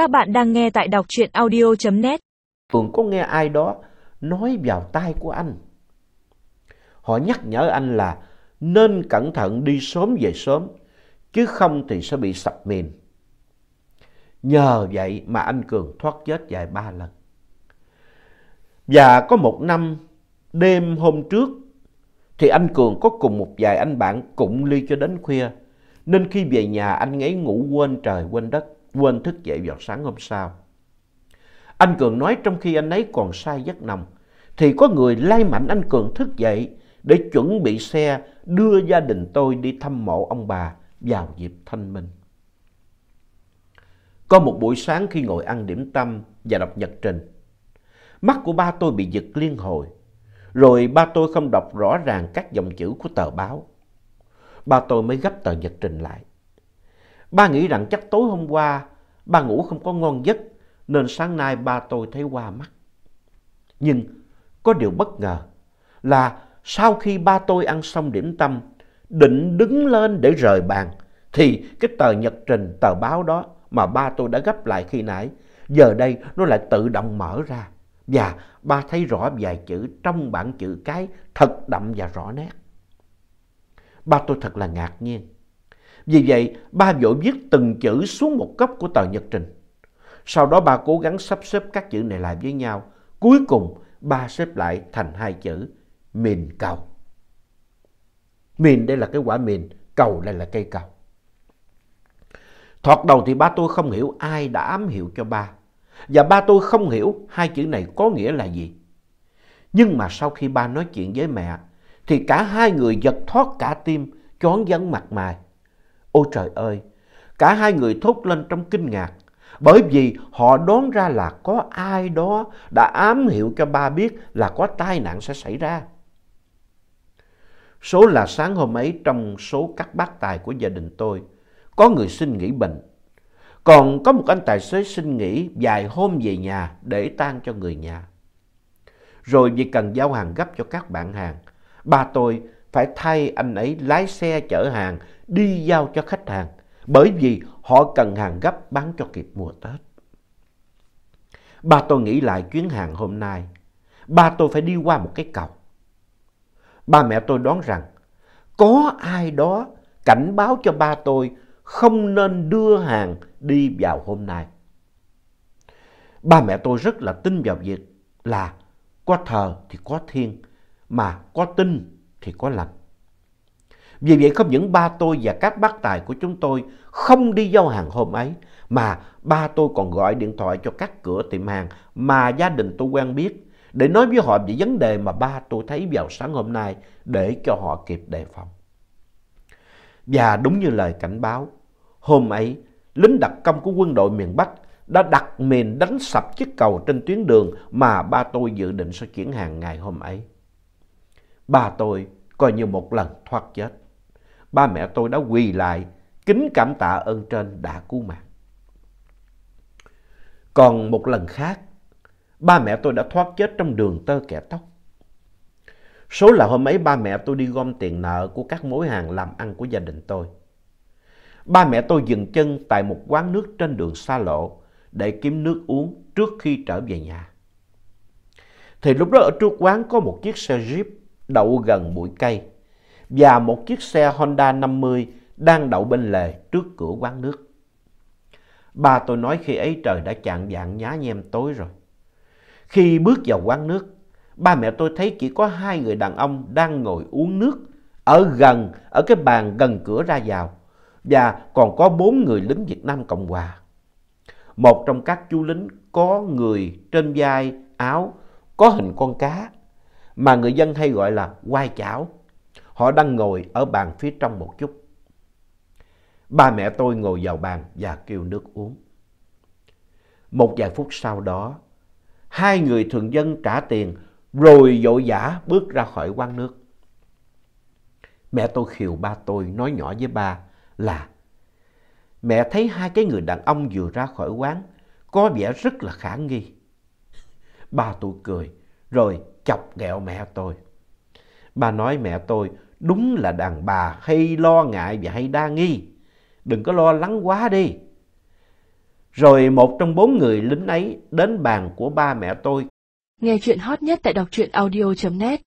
Các bạn đang nghe tại đọc truyện audio.net. Cường có nghe ai đó nói vào tai của anh. Họ nhắc nhở anh là nên cẩn thận đi sớm về sớm, chứ không thì sẽ bị sập mìn. Nhờ vậy mà anh Cường thoát chết vài ba lần. Và có một năm, đêm hôm trước, thì anh Cường có cùng một vài anh bạn cụng ly cho đến khuya. Nên khi về nhà anh ấy ngủ quên trời quên đất, quên thức dậy vào sáng hôm sau. Anh Cường nói trong khi anh ấy còn say giấc nồng, thì có người lay mạnh anh Cường thức dậy để chuẩn bị xe đưa gia đình tôi đi thăm mộ ông bà vào dịp thanh minh. Có một buổi sáng khi ngồi ăn điểm tâm và đọc nhật trình, mắt của ba tôi bị giật liên hồi, rồi ba tôi không đọc rõ ràng các dòng chữ của tờ báo. Ba tôi mới gấp tờ nhật trình lại. Ba nghĩ rằng chắc tối hôm qua ba ngủ không có ngon giấc nên sáng nay ba tôi thấy hoa mắt. Nhưng có điều bất ngờ là sau khi ba tôi ăn xong điểm tâm định đứng lên để rời bàn thì cái tờ nhật trình, tờ báo đó mà ba tôi đã gấp lại khi nãy giờ đây nó lại tự động mở ra và ba thấy rõ vài chữ trong bảng chữ cái thật đậm và rõ nét. Ba tôi thật là ngạc nhiên. Vì vậy, ba vội viết từng chữ xuống một góc của tờ nhật trình. Sau đó ba cố gắng sắp xếp các chữ này lại với nhau. Cuối cùng, ba xếp lại thành hai chữ mìn cầu. Mìn đây là cái quả mìn, cầu đây là cây cầu. Thoạt đầu thì ba tôi không hiểu ai đã ám hiệu cho ba. Và ba tôi không hiểu hai chữ này có nghĩa là gì. Nhưng mà sau khi ba nói chuyện với mẹ, thì cả hai người giật thoát cả tim, chón vắng mặt mày. Ôi trời ơi! Cả hai người thốt lên trong kinh ngạc, bởi vì họ đoán ra là có ai đó đã ám hiệu cho ba biết là có tai nạn sẽ xảy ra. Số là sáng hôm ấy trong số các bác tài của gia đình tôi, có người xin nghỉ bệnh. Còn có một anh tài xế xin nghỉ vài hôm về nhà để tang cho người nhà. Rồi vì cần giao hàng gấp cho các bạn hàng, ba tôi phải thay anh ấy lái xe chở hàng đi giao cho khách hàng bởi vì họ cần hàng gấp bán cho kịp mùa Tết. Ba tôi nghĩ lại chuyến hàng hôm nay, ba tôi phải đi qua một cái cầu. Ba mẹ tôi đoán rằng có ai đó cảnh báo cho ba tôi không nên đưa hàng đi vào hôm nay. Ba mẹ tôi rất là tin vào việc là có thờ thì có thiên, mà có tin thì có lành. Vì vậy không những ba tôi và các bác tài của chúng tôi không đi giao hàng hôm ấy, mà ba tôi còn gọi điện thoại cho các cửa tiệm hàng mà gia đình tôi quen biết để nói với họ về vấn đề mà ba tôi thấy vào sáng hôm nay để cho họ kịp đề phòng. Và đúng như lời cảnh báo, hôm ấy lính đặc công của quân đội miền Bắc đã đặt mìn đánh sập chiếc cầu trên tuyến đường mà ba tôi dự định sẽ chuyển hàng ngày hôm ấy. Ba tôi coi như một lần thoát chết. Ba mẹ tôi đã quỳ lại, kính cảm tạ ơn trên đã cứu mạng. Còn một lần khác, ba mẹ tôi đã thoát chết trong đường tơ kẻ tóc. Số là hôm ấy ba mẹ tôi đi gom tiền nợ của các mối hàng làm ăn của gia đình tôi. Ba mẹ tôi dừng chân tại một quán nước trên đường xa lộ để kiếm nước uống trước khi trở về nhà. Thì lúc đó ở trước quán có một chiếc xe Jeep đậu gần bụi cây và một chiếc xe Honda 50 đang đậu bên lề trước cửa quán nước. Ba tôi nói khi ấy trời đã chạng vạng nhá nhem tối rồi. Khi bước vào quán nước, ba mẹ tôi thấy chỉ có hai người đàn ông đang ngồi uống nước ở gần, ở cái bàn gần cửa ra vào và còn có bốn người lính Việt Nam Cộng Hòa. Một trong các chú lính có người trên vai áo có hình con cá mà người dân hay gọi là quai chảo. Họ đang ngồi ở bàn phía trong một chút. Ba mẹ tôi ngồi vào bàn và kêu nước uống. Một vài phút sau đó, hai người thường dân trả tiền rồi vội vã bước ra khỏi quán nước. Mẹ tôi khiều ba tôi nói nhỏ với ba là mẹ thấy hai cái người đàn ông vừa ra khỏi quán có vẻ rất là khả nghi. Ba tôi cười rồi chọc ghẹo mẹ tôi. Bà nói mẹ tôi, đúng là đàn bà hay lo ngại và hay đa nghi. Đừng có lo lắng quá đi. Rồi một trong bốn người lính ấy đến bàn của ba mẹ tôi Nghe chuyện hot nhất tại đọc truyện audio.net